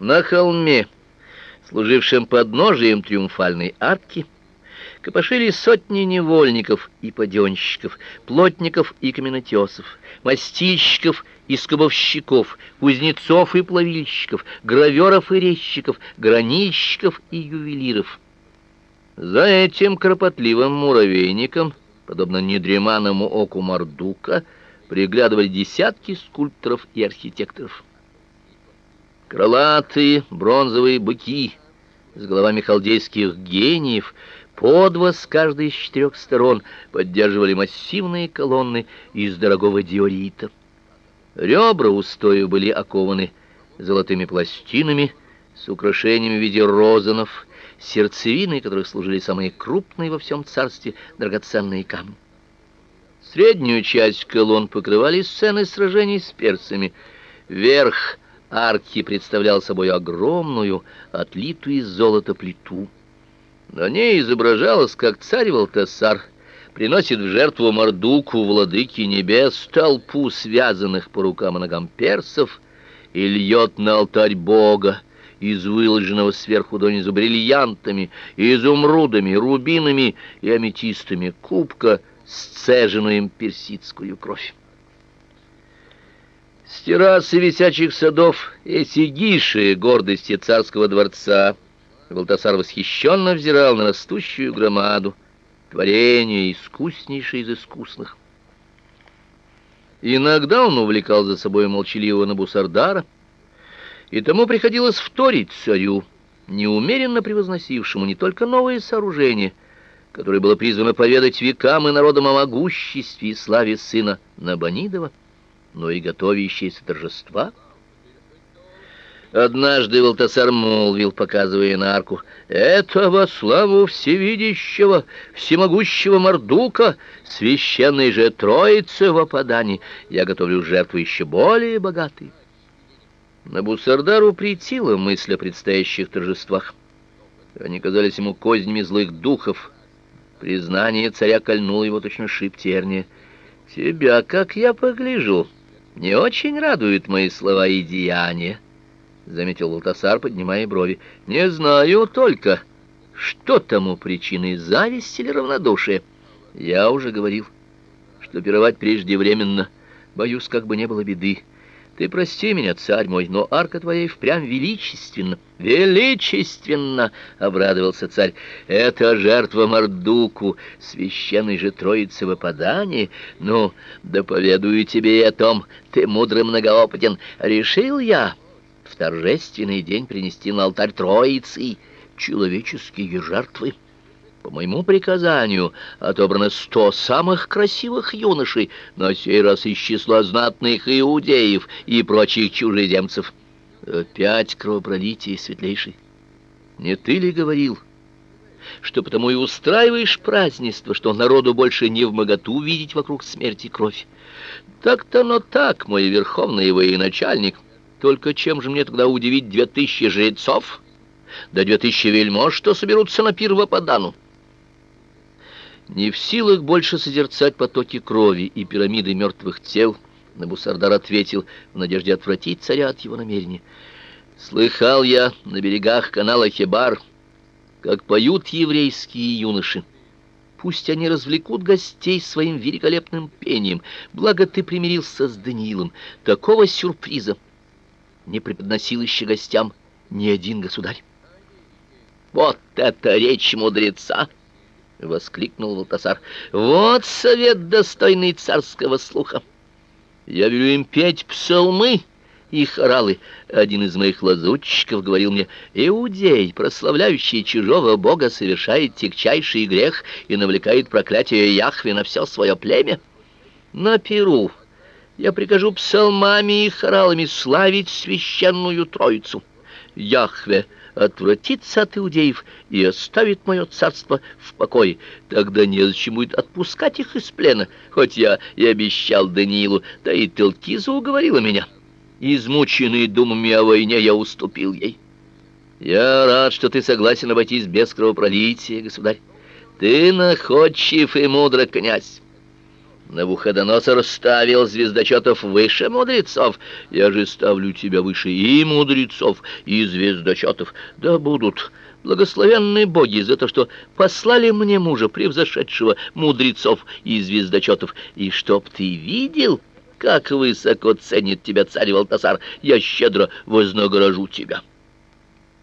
На холме, служившем подножием триумфальной арки, копошились сотни невольников и паденщиков, плотников и каменотесов, мастильщиков и скобовщиков, кузнецов и плавильщиков, граверов и резчиков, гранильщиков и ювелиров. За этим кропотливым муравейником, подобно недреманному оку Мардука, приглядывали десятки скульпторов и архитекторов. Крылатые бронзовые быки с головами халдейских гениев по два с каждой из четырех сторон поддерживали массивные колонны из дорогого диорита. Ребра устоев были окованы золотыми пластинами с украшениями в виде розанов, сердцевиной которых служили самые крупные во всем царстве драгоценные камни. Среднюю часть колонн покрывали сцены сражений с перцами. Верх арки представлял собой огромную, отлитую из золота плиту. На ней изображалось, как царь Валтасар приносит в жертву Мордуку, владыки небес, толпу связанных по рукам и ногам персов и льет на алтарь Бога из выложенного сверху донизу бриллиантами, изумрудами, рубинами и аметистами кубка сцеженную им персидскую кровь. С террасы висячих садов эти гиши гордости царского дворца Валтасар восхищенно взирал на растущую громаду, творение искуснейшее из искусных. Иногда он увлекал за собой молчаливого Набусардара, и тому приходилось вторить царю, неумеренно превозносившему не только новые сооружения, которое было призвано поведать векам и народам о могуществе и славе сына Набонидова, но и готовящиеся торжества. Однажды Валтасар молвил, показывая на арку, «Это во славу всевидящего, всемогущего Мордука, священной же Троицы в опадании, я готовлю жертвы еще более богатые». Набусардару притила мысль о предстоящих торжествах. Они казались ему кознями злых духов. Признание царя кольнуло его точно шип терния. «Тебя, как я погляжу, не очень радуют мои слова и деяния», — заметил Лутасар, поднимая брови. «Не знаю только, что тому причиной зависть или равнодушие. Я уже говорил, что пировать преждевременно, боюсь, как бы не было беды». Ты прости меня, царь мой, но арка твоя впрямь величественна. Величественно, обрадовался царь. Это жертва Мордуку, священной же Троицы выпадания. Ну, да поведаю тебе о том, ты мудрый многоопытен. Решил я в торжественный день принести на алтарь Троицы человеческие жертвы. По моему приказанию отобрано сто самых красивых юношей, на сей раз из числа знатных иудеев и прочих чужеземцев. Опять кровопролитие, светлейший. Не ты ли говорил, что потому и устраиваешь празднество, что народу больше не в моготу видеть вокруг смерти кровь? Так-то, но так, мой верховный военачальник. Только чем же мне тогда удивить две тысячи жрецов, да две тысячи вельмож, что соберутся на пир в Ападану? Не в силах больше созерцать потоки крови и пирамиды мертвых тел, Набусардар ответил в надежде отвратить царя от его намерения. «Слыхал я на берегах канала Хебар, как поют еврейские юноши. Пусть они развлекут гостей своим великолепным пением, благо ты примирился с Даниилом. Такого сюрприза не преподносил еще гостям ни один государь». «Вот это речь мудреца!» — воскликнул Валтасар. «Вот совет, достойный царского слуха! Я велю им петь псалмы и хоралы. Один из моих лазутчиков говорил мне, «Иудей, прославляющий чужого бога, совершает тягчайший грех и навлекает проклятие Яхве на все свое племя. На Перу я прикажу псалмами и хоралами славить священную Троицу. Яхве — отвратится от иудеев и оставит мое царство в покое. Тогда незачем будет отпускать их из плена, хоть я и обещал Даниилу, да и Телкиза уговорила меня. Измученный думами о войне, я уступил ей. Я рад, что ты согласен обойтись без кровопролития, государь. Ты находчив и мудрый князь. Навуходоносор ставил звездочетов выше мудрецов. Я же ставлю тебя выше и мудрецов, и звездочетов. Да будут благословенные боги за то, что послали мне мужа, превзошедшего мудрецов и звездочетов. И чтоб ты видел, как высоко ценит тебя царь Валтасар, я щедро вознагражу тебя».